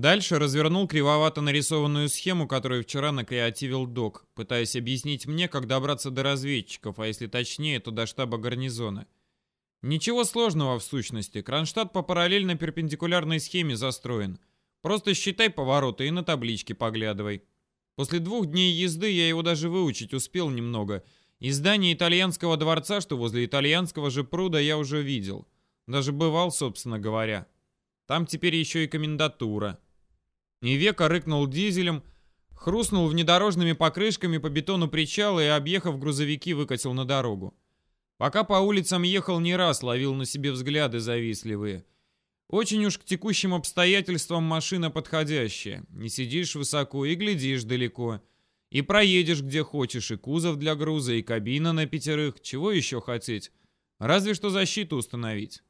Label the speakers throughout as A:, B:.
A: Дальше развернул кривовато нарисованную схему, которую вчера накреативил док, пытаясь объяснить мне, как добраться до разведчиков, а если точнее, то до штаба гарнизона. Ничего сложного в сущности. Кронштадт по параллельно перпендикулярной схеме застроен. Просто считай повороты и на табличке поглядывай. После двух дней езды я его даже выучить успел немного. И здание итальянского дворца, что возле итальянского же пруда, я уже видел. Даже бывал, собственно говоря. Там теперь еще и комендатура. И века рыкнул дизелем, хрустнул внедорожными покрышками по бетону причала и, объехав грузовики, выкатил на дорогу. Пока по улицам ехал не раз, ловил на себе взгляды завистливые. Очень уж к текущим обстоятельствам машина подходящая. Не сидишь высоко и глядишь далеко. И проедешь где хочешь, и кузов для груза, и кабина на пятерых. Чего еще хотеть? Разве что защиту установить.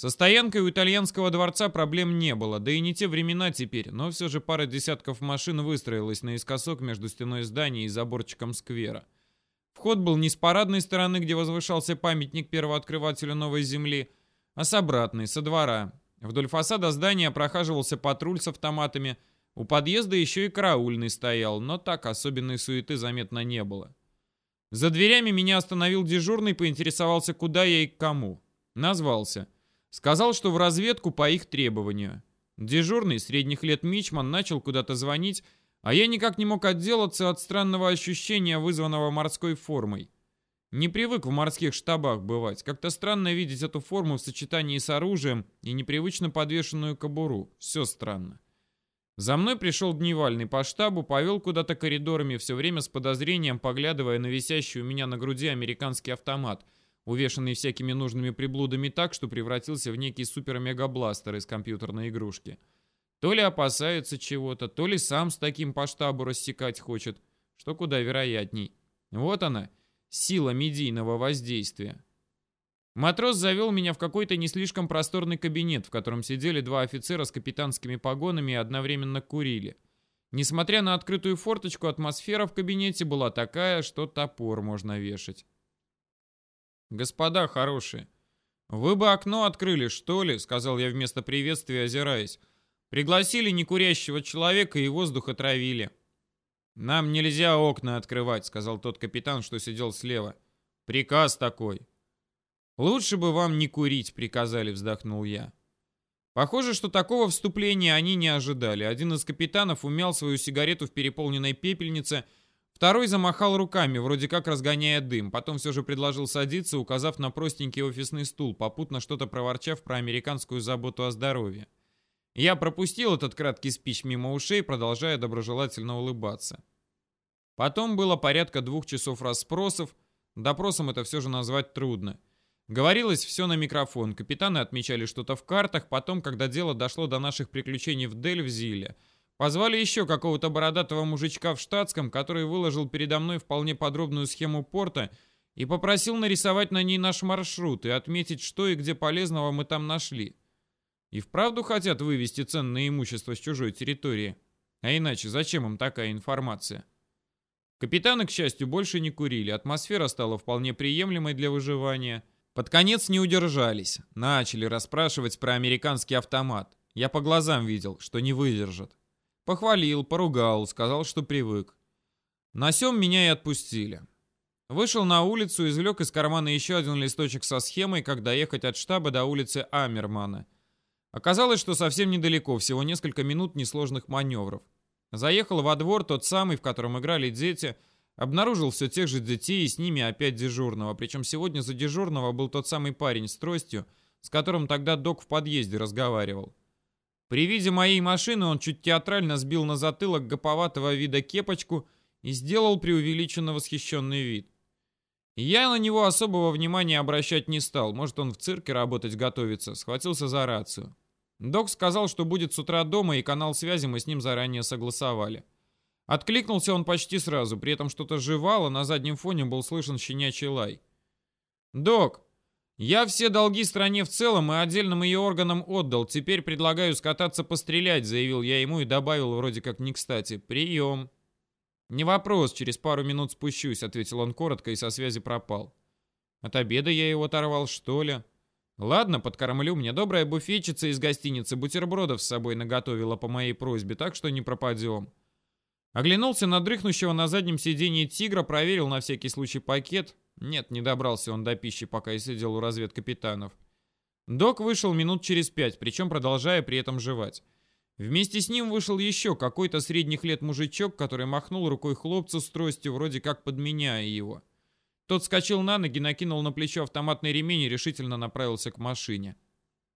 A: Со стоянкой у итальянского дворца проблем не было, да и не те времена теперь, но все же пара десятков машин выстроилась наискосок между стеной здания и заборчиком сквера. Вход был не с парадной стороны, где возвышался памятник первооткрывателю Новой Земли, а с обратной, со двора. Вдоль фасада здания прохаживался патруль с автоматами, у подъезда еще и караульный стоял, но так особенной суеты заметно не было. За дверями меня остановил дежурный, поинтересовался, куда я и к кому. Назвался – Сказал, что в разведку по их требованию. Дежурный средних лет Мичман начал куда-то звонить, а я никак не мог отделаться от странного ощущения, вызванного морской формой. Не привык в морских штабах бывать. Как-то странно видеть эту форму в сочетании с оружием и непривычно подвешенную кобуру. Все странно. За мной пришел дневальный по штабу, повел куда-то коридорами, все время с подозрением поглядывая на висящий у меня на груди американский автомат — увешанный всякими нужными приблудами так, что превратился в некий супер-мегабластер из компьютерной игрушки. То ли опасается чего-то, то ли сам с таким по штабу рассекать хочет, что куда вероятней. Вот она, сила медийного воздействия. Матрос завел меня в какой-то не слишком просторный кабинет, в котором сидели два офицера с капитанскими погонами и одновременно курили. Несмотря на открытую форточку, атмосфера в кабинете была такая, что топор можно вешать. «Господа хорошие, вы бы окно открыли, что ли?» — сказал я вместо приветствия, озираясь. «Пригласили некурящего человека и воздух отравили». «Нам нельзя окна открывать», — сказал тот капитан, что сидел слева. «Приказ такой». «Лучше бы вам не курить», — приказали, вздохнул я. Похоже, что такого вступления они не ожидали. Один из капитанов умял свою сигарету в переполненной пепельнице — Второй замахал руками, вроде как разгоняя дым, потом все же предложил садиться, указав на простенький офисный стул, попутно что-то проворчав про американскую заботу о здоровье. Я пропустил этот краткий спич мимо ушей, продолжая доброжелательно улыбаться. Потом было порядка двух часов расспросов, допросом это все же назвать трудно. Говорилось все на микрофон, капитаны отмечали что-то в картах, потом, когда дело дошло до наших приключений в Дельвзиле, Позвали еще какого-то бородатого мужичка в штатском, который выложил передо мной вполне подробную схему порта и попросил нарисовать на ней наш маршрут и отметить, что и где полезного мы там нашли. И вправду хотят вывести ценное имущество с чужой территории. А иначе зачем им такая информация? Капитаны, к счастью, больше не курили, атмосфера стала вполне приемлемой для выживания. Под конец не удержались, начали расспрашивать про американский автомат. Я по глазам видел, что не выдержат. Похвалил, поругал, сказал, что привык. На меня и отпустили. Вышел на улицу, извлек из кармана еще один листочек со схемой, как доехать от штаба до улицы Амермана. Оказалось, что совсем недалеко, всего несколько минут несложных маневров. Заехал во двор, тот самый, в котором играли дети, обнаружил все тех же детей и с ними опять дежурного. Причем сегодня за дежурного был тот самый парень с тростью, с которым тогда док в подъезде разговаривал. При виде моей машины он чуть театрально сбил на затылок гоповатого вида кепочку и сделал преувеличенно восхищенный вид. Я на него особого внимания обращать не стал, может он в цирке работать готовится, схватился за рацию. Док сказал, что будет с утра дома, и канал связи мы с ним заранее согласовали. Откликнулся он почти сразу, при этом что-то жевало, на заднем фоне был слышен щенячий лай. «Док, я все долги стране в целом и отдельным ее органам отдал. Теперь предлагаю скататься пострелять, заявил я ему и добавил вроде как не кстати. Прием. Не вопрос, через пару минут спущусь, ответил он коротко и со связи пропал. От обеда я его оторвал, что ли? Ладно, подкормлю, мне добрая буфетчица из гостиницы бутербродов с собой наготовила по моей просьбе, так что не пропадем. Оглянулся на дрыхнущего на заднем сиденье тигра, проверил на всякий случай пакет. Нет, не добрался он до пищи, пока я сидел у разведкапитанов. Док вышел минут через пять, причем продолжая при этом жевать. Вместе с ним вышел еще какой-то средних лет мужичок, который махнул рукой хлопцу с тростью, вроде как подменяя его. Тот скочил на ноги, накинул на плечо автоматный ремень и решительно направился к машине.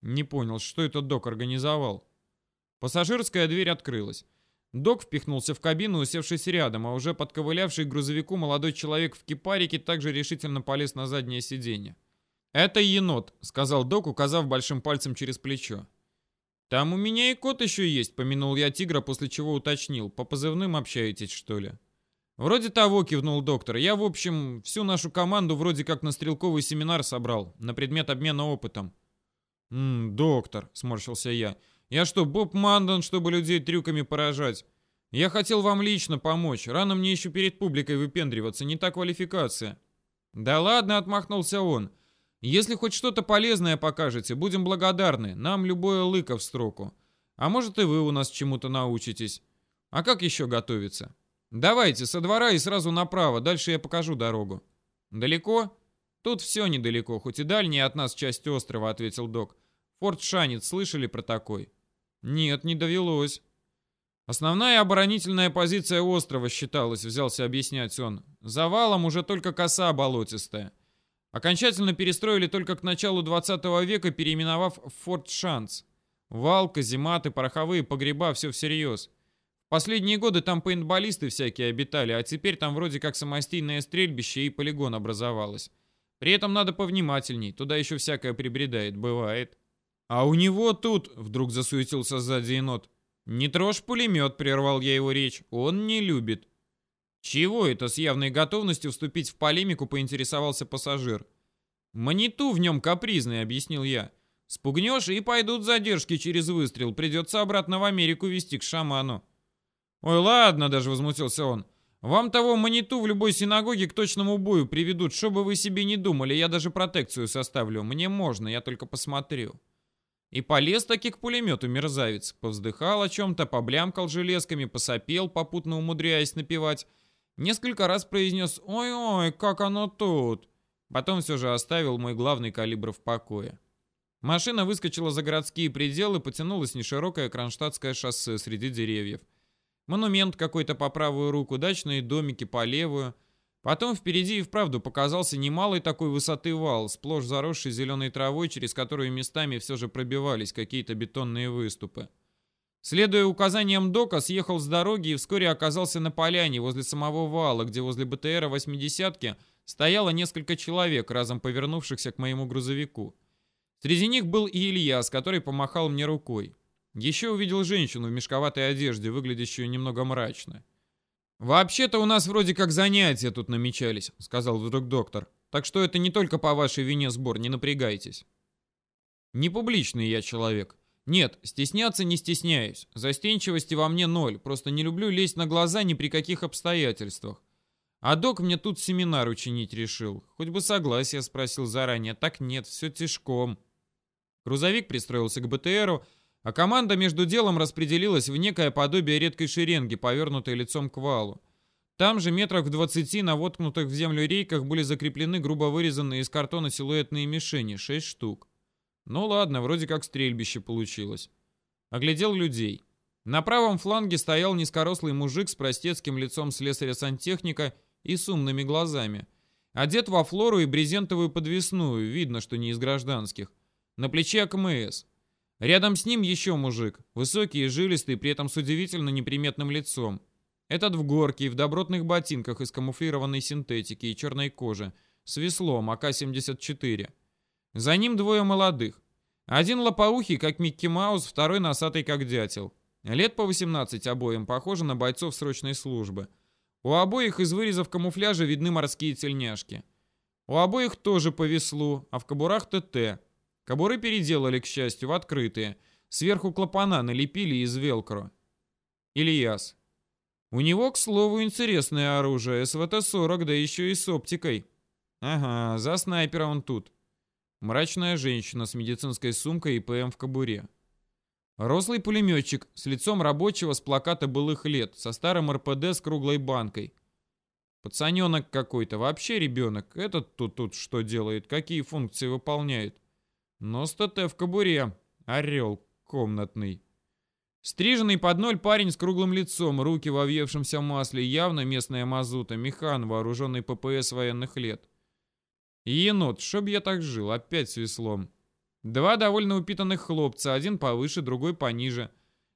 A: Не понял, что этот док организовал. Пассажирская дверь открылась. Док впихнулся в кабину, усевшись рядом, а уже подковылявший к грузовику молодой человек в кипарике также решительно полез на заднее сиденье. «Это енот», — сказал док, указав большим пальцем через плечо. «Там у меня и кот еще есть», — помянул я тигра, после чего уточнил. «По позывным общаетесь, что ли?» «Вроде того», — кивнул доктор. «Я, в общем, всю нашу команду вроде как на стрелковый семинар собрал, на предмет обмена опытом». «Ммм, доктор», — сморщился я. «Я что, Боб Мандон, чтобы людей трюками поражать? Я хотел вам лично помочь. Рано мне еще перед публикой выпендриваться, не та квалификация». «Да ладно», — отмахнулся он. «Если хоть что-то полезное покажете, будем благодарны. Нам любое лыко в строку. А может и вы у нас чему-то научитесь. А как еще готовиться?» «Давайте, со двора и сразу направо, дальше я покажу дорогу». «Далеко?» «Тут все недалеко, хоть и дальняя от нас часть острова», — ответил док. «Форт Шанец, слышали про такой?» «Нет, не довелось». «Основная оборонительная позиция острова считалась», — взялся объяснять он. «Завалом уже только коса болотистая. Окончательно перестроили только к началу 20 века, переименовав Форт Шанс. Вал, казематы, пороховые погреба — все всерьез». Последние годы там пейнтболисты всякие обитали, а теперь там вроде как самостийное стрельбище и полигон образовалось. При этом надо повнимательней, туда еще всякое прибредает, бывает. А у него тут, вдруг засуетился сзади енот. Не трожь пулемет, прервал я его речь, он не любит. Чего это с явной готовностью вступить в полемику поинтересовался пассажир. Маниту в нем капризный, объяснил я. Спугнешь и пойдут задержки через выстрел, придется обратно в Америку везти к шаману. «Ой, ладно», — даже возмутился он. «Вам того маниту в любой синагоге к точному бою приведут, что бы вы себе не думали, я даже протекцию составлю. Мне можно, я только посмотрю». И полез таки к пулемету мерзавец. Повздыхал о чем-то, поблямкал железками, посопел, попутно умудряясь напевать. Несколько раз произнес «Ой-ой, как оно тут!» Потом все же оставил мой главный калибр в покое. Машина выскочила за городские пределы, потянулась неширокое кронштадтское шоссе среди деревьев. Монумент какой-то по правую руку, дачные домики по левую. Потом впереди и вправду показался немалый такой высоты вал, сплошь заросший зеленой травой, через которую местами все же пробивались какие-то бетонные выступы. Следуя указаниям Дока, съехал с дороги и вскоре оказался на поляне возле самого вала, где возле БТРа «восьмидесятки» стояло несколько человек, разом повернувшихся к моему грузовику. Среди них был и Илья, с которой помахал мне рукой. Еще увидел женщину в мешковатой одежде, выглядящую немного мрачно. «Вообще-то у нас вроде как занятия тут намечались», — сказал вдруг доктор. «Так что это не только по вашей вине сбор, не напрягайтесь». Не публичный я человек. Нет, стесняться не стесняюсь. Застенчивости во мне ноль, просто не люблю лезть на глаза ни при каких обстоятельствах. А док мне тут семинар учинить решил. Хоть бы согласие спросил заранее, так нет, все тяжком. Грузовик пристроился к БТРу, а команда между делом распределилась в некое подобие редкой шеренги, повернутой лицом к валу. Там же метрах в двадцати на воткнутых в землю рейках были закреплены грубо вырезанные из картона силуэтные мишени, шесть штук. Ну ладно, вроде как стрельбище получилось. Оглядел людей. На правом фланге стоял низкорослый мужик с простецким лицом слесаря-сантехника и с умными глазами. Одет во флору и брезентовую подвесную, видно, что не из гражданских. На плече АКМС. Рядом с ним еще мужик, высокий и жилистый, при этом с удивительно неприметным лицом. Этот в горке и в добротных ботинках из камуфлированной синтетики и черной кожи, с веслом АК-74. За ним двое молодых. Один лопоухий, как Микки Маус, второй носатый, как дятел. Лет по 18 обоим, похоже на бойцов срочной службы. У обоих из вырезов камуфляжа видны морские тельняшки. У обоих тоже по веслу, а в кобурах ТТ. Кобуры переделали, к счастью, в открытые. Сверху клапана налепили из велкро. Ильяс. У него, к слову, интересное оружие. СВТ-40, да еще и с оптикой. Ага, за снайпера он тут. Мрачная женщина с медицинской сумкой и ПМ в кобуре. Рослый пулеметчик с лицом рабочего с плаката былых лет, со старым РПД с круглой банкой. Пацаненок какой-то, вообще ребенок. Этот тут тут что делает, какие функции выполняет. Но с ТТ в кобуре. Орел комнатный. Стриженный под ноль парень с круглым лицом, руки во въевшемся масле, явно местная мазута, механ, вооруженный ППС военных лет. енот, чтоб я так жил, опять с веслом. Два довольно упитанных хлопца, один повыше, другой пониже.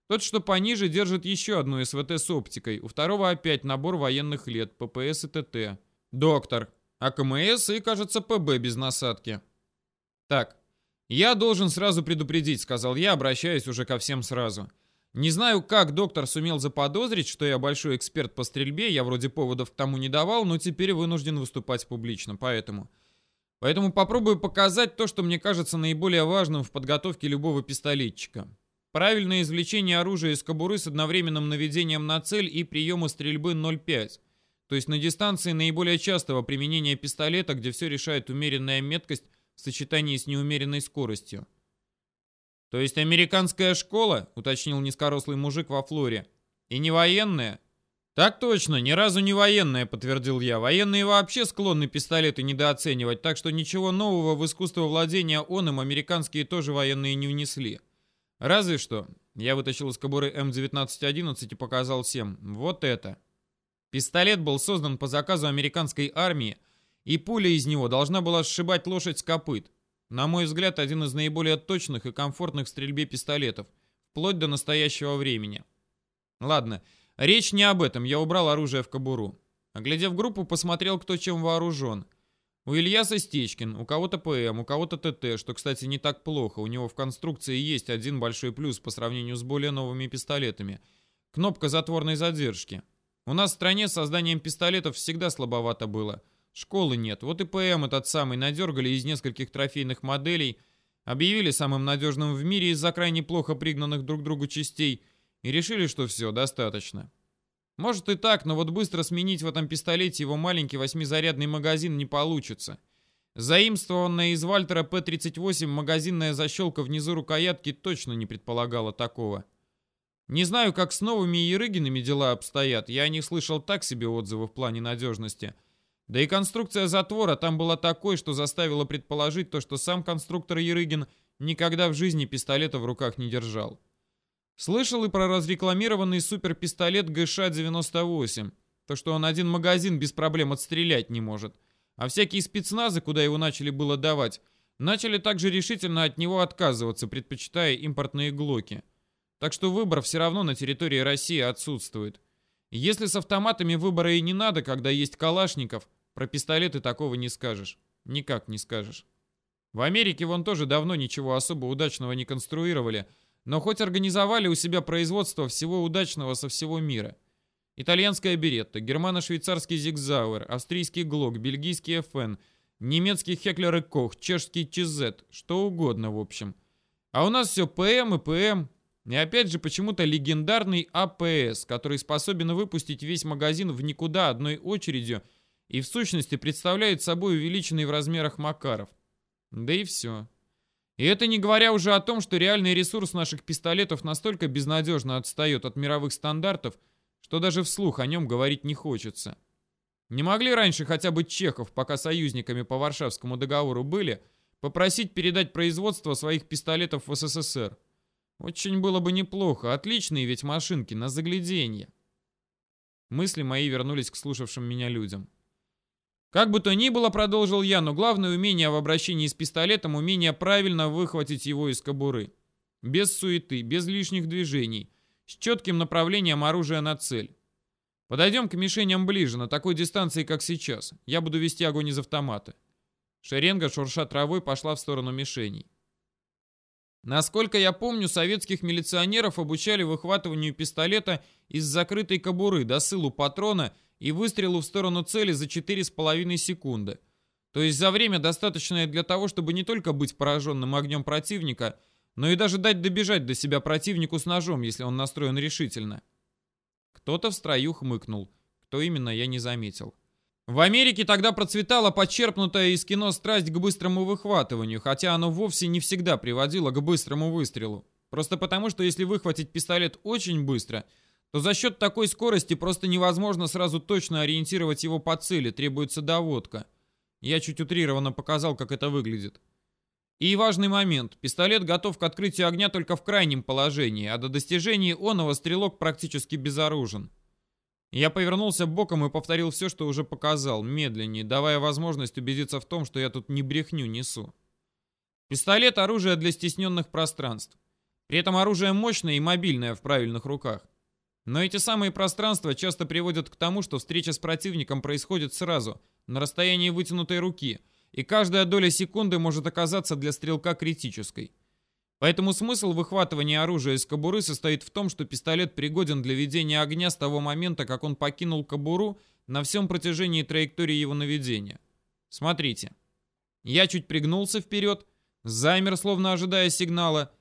A: Тот, что пониже, держит еще одну СВТ с оптикой, у второго опять набор военных лет, ППС и ТТ. Доктор, АКМС и, кажется, ПБ без насадки. Так, я должен сразу предупредить, сказал я, обращаясь уже ко всем сразу. Не знаю, как доктор сумел заподозрить, что я большой эксперт по стрельбе, я вроде поводов к тому не давал, но теперь вынужден выступать публично, поэтому... Поэтому попробую показать то, что мне кажется наиболее важным в подготовке любого пистолетчика. Правильное извлечение оружия из кобуры с одновременным наведением на цель и приема стрельбы 0,5. То есть на дистанции наиболее частого применения пистолета, где все решает умеренная меткость в сочетании с неумеренной скоростью. «То есть американская школа?» — уточнил низкорослый мужик во флоре. «И не военная?» «Так точно, ни разу не военная», — подтвердил я. «Военные вообще склонны пистолеты недооценивать, так что ничего нового в искусство владения он им американские тоже военные не внесли. Разве что...» Я вытащил из кобуры М1911 и показал всем. «Вот это». Пистолет был создан по заказу американской армии, и пуля из него должна была сшибать лошадь с копыт. На мой взгляд, один из наиболее точных и комфортных в стрельбе пистолетов, вплоть до настоящего времени. Ладно, речь не об этом, я убрал оружие в кобуру. Оглядев группу, посмотрел, кто чем вооружен. У Ильяса Стечкин, у кого-то ПМ, у кого-то ТТ, что, кстати, не так плохо. У него в конструкции есть один большой плюс по сравнению с более новыми пистолетами. Кнопка затворной задержки. У нас в стране с созданием пистолетов всегда слабовато было – Школы нет. Вот и ПМ этот самый надергали из нескольких трофейных моделей, объявили самым надежным в мире из-за крайне плохо пригнанных друг другу частей и решили, что все, достаточно. Может и так, но вот быстро сменить в этом пистолете его маленький восьмизарядный магазин не получится. Заимствованная из Вальтера П-38 магазинная защелка внизу рукоятки точно не предполагала такого. Не знаю, как с новыми Ерыгинами дела обстоят, я о них слышал так себе отзывы в плане надежности – да и конструкция затвора там была такой, что заставила предположить то, что сам конструктор Ерыгин никогда в жизни пистолета в руках не держал. Слышал и про разрекламированный суперпистолет ГШ-98, то, что он один магазин без проблем отстрелять не может. А всякие спецназы, куда его начали было давать, начали также решительно от него отказываться, предпочитая импортные глоки. Так что выбор все равно на территории России отсутствует. Если с автоматами выбора и не надо, когда есть Калашников, про пистолеты такого не скажешь. Никак не скажешь. В Америке вон тоже давно ничего особо удачного не конструировали, но хоть организовали у себя производство всего удачного со всего мира. Итальянская Беретта, германо-швейцарский Зигзауэр, австрийский Глок, бельгийский ФН, немецкий Хеклер и Кох, чешский ЧЗ, что угодно в общем. А у нас все ПМ и ПМ. И опять же почему-то легендарный АПС, который способен выпустить весь магазин в никуда одной очередью – и в сущности представляет собой увеличенный в размерах Макаров. Да и все. И это не говоря уже о том, что реальный ресурс наших пистолетов настолько безнадежно отстает от мировых стандартов, что даже вслух о нем говорить не хочется. Не могли раньше хотя бы чехов, пока союзниками по Варшавскому договору были, попросить передать производство своих пистолетов в СССР? Очень было бы неплохо, отличные ведь машинки на загляденье. Мысли мои вернулись к слушавшим меня людям. Как бы то ни было, продолжил я, но главное умение в обращении с пистолетом, умение правильно выхватить его из кобуры. Без суеты, без лишних движений, с четким направлением оружия на цель. Подойдем к мишеням ближе, на такой дистанции, как сейчас. Я буду вести огонь из автомата. Шеренга, шурша травой, пошла в сторону мишеней. Насколько я помню, советских милиционеров обучали выхватыванию пистолета из закрытой кобуры, досылу патрона и выстрелу в сторону цели за 4,5 секунды. То есть за время, достаточное для того, чтобы не только быть пораженным огнем противника, но и даже дать добежать до себя противнику с ножом, если он настроен решительно. Кто-то в строю хмыкнул. Кто именно, я не заметил. В Америке тогда процветала почерпнутая из кино страсть к быстрому выхватыванию, хотя оно вовсе не всегда приводило к быстрому выстрелу. Просто потому, что если выхватить пистолет очень быстро, то за счет такой скорости просто невозможно сразу точно ориентировать его по цели, требуется доводка. Я чуть утрированно показал, как это выглядит. И важный момент. Пистолет готов к открытию огня только в крайнем положении, а до достижения оного стрелок практически безоружен. Я повернулся боком и повторил все, что уже показал, медленнее, давая возможность убедиться в том, что я тут не брехню несу. Пистолет — оружие для стесненных пространств. При этом оружие мощное и мобильное в правильных руках. Но эти самые пространства часто приводят к тому, что встреча с противником происходит сразу, на расстоянии вытянутой руки, и каждая доля секунды может оказаться для стрелка критической. Поэтому смысл выхватывания оружия из кобуры состоит в том, что пистолет пригоден для ведения огня с того момента, как он покинул кобуру на всем протяжении траектории его наведения. Смотрите. Я чуть пригнулся вперед, замер, словно ожидая сигнала,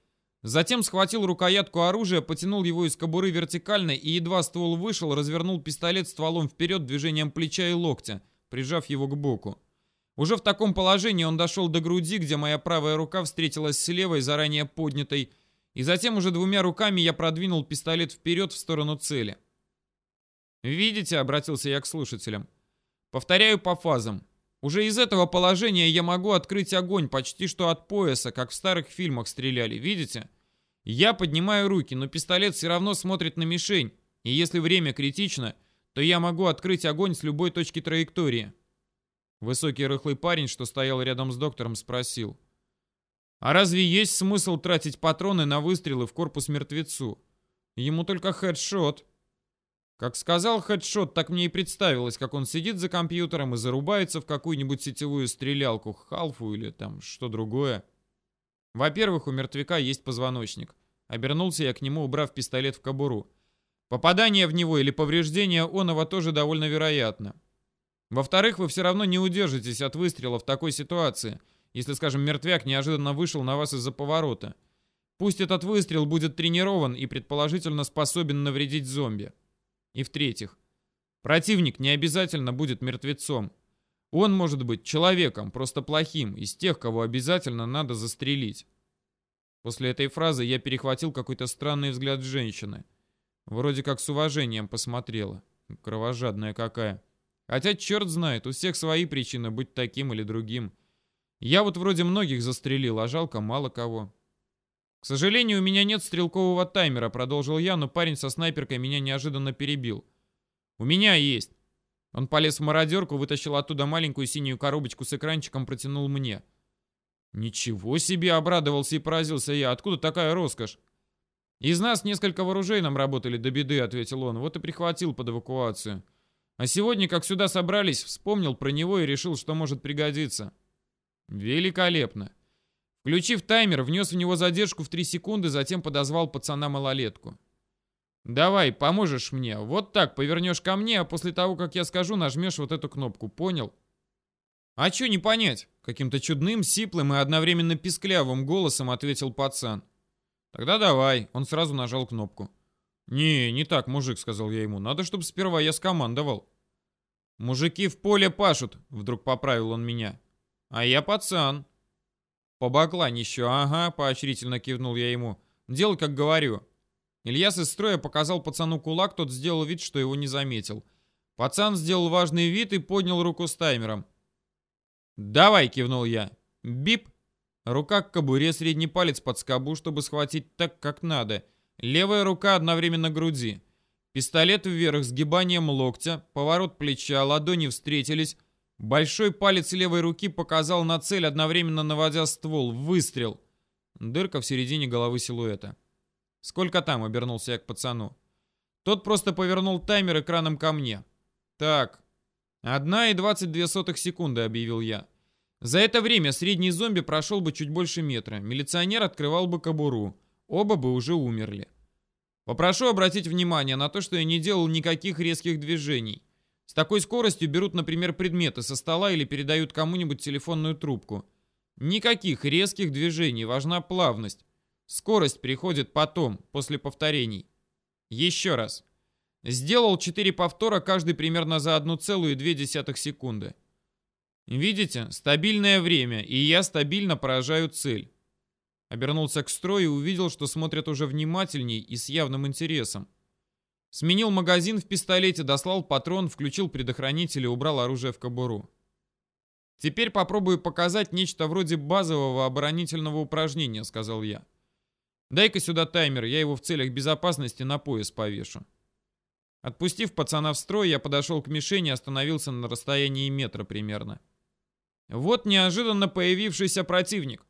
A: затем схватил рукоятку оружия, потянул его из кобуры вертикально и едва ствол вышел, развернул пистолет стволом вперед движением плеча и локтя, прижав его к боку. Уже в таком положении он дошел до груди, где моя правая рука встретилась с левой, заранее поднятой, и затем уже двумя руками я продвинул пистолет вперед в сторону цели. «Видите?» — обратился я к слушателям. «Повторяю по фазам. Уже из этого положения я могу открыть огонь почти что от пояса, как в старых фильмах стреляли. Видите? Я поднимаю руки, но пистолет все равно смотрит на мишень, и если время критично, то я могу открыть огонь с любой точки траектории». Высокий рыхлый парень, что стоял рядом с доктором, спросил. «А разве есть смысл тратить патроны на выстрелы в корпус мертвецу? Ему только хедшот». Как сказал хедшот, так мне и представилось, как он сидит за компьютером и зарубается в какую-нибудь сетевую стрелялку, халфу или там что другое. Во-первых, у мертвяка есть позвоночник. Обернулся я к нему, убрав пистолет в кобуру. Попадание в него или повреждение оного тоже довольно вероятно. Во-вторых, вы все равно не удержитесь от выстрела в такой ситуации, если, скажем, мертвяк неожиданно вышел на вас из-за поворота. Пусть этот выстрел будет тренирован и предположительно способен навредить зомби. И в-третьих, противник не обязательно будет мертвецом. Он может быть человеком, просто плохим, из тех, кого обязательно надо застрелить. После этой фразы я перехватил какой-то странный взгляд женщины. Вроде как с уважением посмотрела. Кровожадная какая. Хотя черт знает, у всех свои причины быть таким или другим. Я вот вроде многих застрелил, а жалко мало кого. К сожалению, у меня нет стрелкового таймера, продолжил я, но парень со снайперкой меня неожиданно перебил. У меня есть. Он полез в мародерку, вытащил оттуда маленькую синюю коробочку с экранчиком, протянул мне. Ничего себе, обрадовался и поразился я. Откуда такая роскошь? Из нас несколько вооружейном работали до беды, ответил он. Вот и прихватил под эвакуацию. А сегодня, как сюда собрались, вспомнил про него и решил, что может пригодиться. Великолепно. Включив таймер, внес в него задержку в 3 секунды, затем подозвал пацана-малолетку. «Давай, поможешь мне. Вот так, повернешь ко мне, а после того, как я скажу, нажмешь вот эту кнопку. Понял?» «А чё не понять?» Каким-то чудным, сиплым и одновременно писклявым голосом ответил пацан. «Тогда давай». Он сразу нажал кнопку. «Не, не так, мужик», — сказал я ему. «Надо, чтобы сперва я скомандовал». «Мужики в поле пашут», — вдруг поправил он меня. «А я пацан». «По бакланищу, ага», — поощрительно кивнул я ему. «Делай, как говорю». Ильяс из строя показал пацану кулак, тот сделал вид, что его не заметил. Пацан сделал важный вид и поднял руку с таймером. «Давай», — кивнул я. «Бип». Рука к кобуре, средний палец под скобу, чтобы схватить так, как надо — Левая рука одновременно груди. Пистолет вверх сгибанием локтя, поворот плеча, ладони встретились. Большой палец левой руки показал на цель, одновременно наводя ствол. Выстрел. Дырка в середине головы силуэта. «Сколько там?» — обернулся я к пацану. Тот просто повернул таймер экраном ко мне. «Так, одна и двадцать две сотых секунды», — объявил я. За это время средний зомби прошел бы чуть больше метра. Милиционер открывал бы кобуру. Оба бы уже умерли. Попрошу обратить внимание на то, что я не делал никаких резких движений. С такой скоростью берут, например, предметы со стола или передают кому-нибудь телефонную трубку. Никаких резких движений, важна плавность. Скорость приходит потом, после повторений. Еще раз. Сделал 4 повтора, каждый примерно за 1,2 секунды. Видите, стабильное время, и я стабильно поражаю цель. Обернулся к строю и увидел, что смотрят уже внимательней и с явным интересом. Сменил магазин в пистолете, дослал патрон, включил предохранитель и убрал оружие в кобуру. «Теперь попробую показать нечто вроде базового оборонительного упражнения», — сказал я. «Дай-ка сюда таймер, я его в целях безопасности на пояс повешу». Отпустив пацана в строй, я подошел к мишени и остановился на расстоянии метра примерно. Вот неожиданно появившийся противник.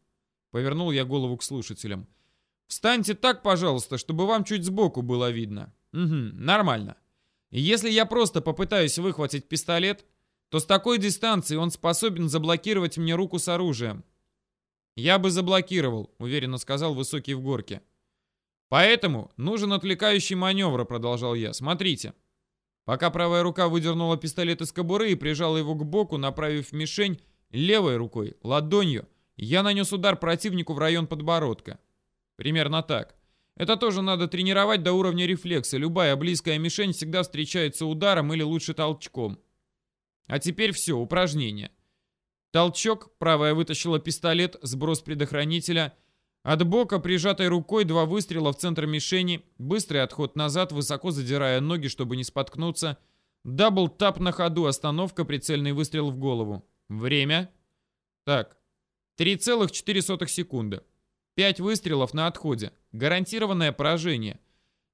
A: Повернул я голову к слушателям. Встаньте так, пожалуйста, чтобы вам чуть сбоку было видно. Угу, нормально. если я просто попытаюсь выхватить пистолет, то с такой дистанции он способен заблокировать мне руку с оружием. Я бы заблокировал, уверенно сказал высокий в горке. Поэтому нужен отвлекающий маневр, продолжал я. Смотрите. Пока правая рука выдернула пистолет из кобуры и прижала его к боку, направив мишень, левой рукой, ладонью, я нанес удар противнику в район подбородка. Примерно так. Это тоже надо тренировать до уровня рефлекса. Любая близкая мишень всегда встречается ударом или лучше толчком. А теперь все, упражнение. Толчок, правая вытащила пистолет, сброс предохранителя — от бока, прижатой рукой, два выстрела в центр мишени, быстрый отход назад, высоко задирая ноги, чтобы не споткнуться. Double tap на ходу, остановка, прицельный выстрел в голову. Время. Так, 3,4 секунды. 5 выстрелов на отходе. Гарантированное поражение.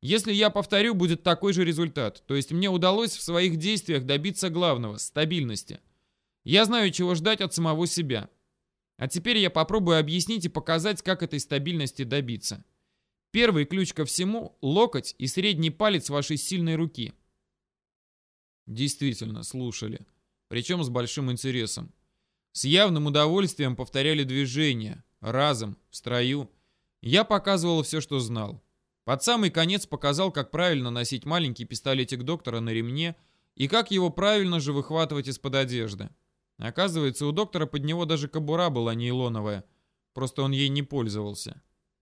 A: Если я повторю, будет такой же результат. То есть мне удалось в своих действиях добиться главного – стабильности. Я знаю, чего ждать от самого себя. А теперь я попробую объяснить и показать, как этой стабильности добиться. Первый ключ ко всему – локоть и средний палец вашей сильной руки. Действительно, слушали. Причем с большим интересом. С явным удовольствием повторяли движения, разом, в строю. Я показывал все, что знал. Под самый конец показал, как правильно носить маленький пистолетик доктора на ремне и как его правильно же выхватывать из-под одежды. Оказывается, у доктора под него даже кобура была нейлоновая. Просто он ей не пользовался.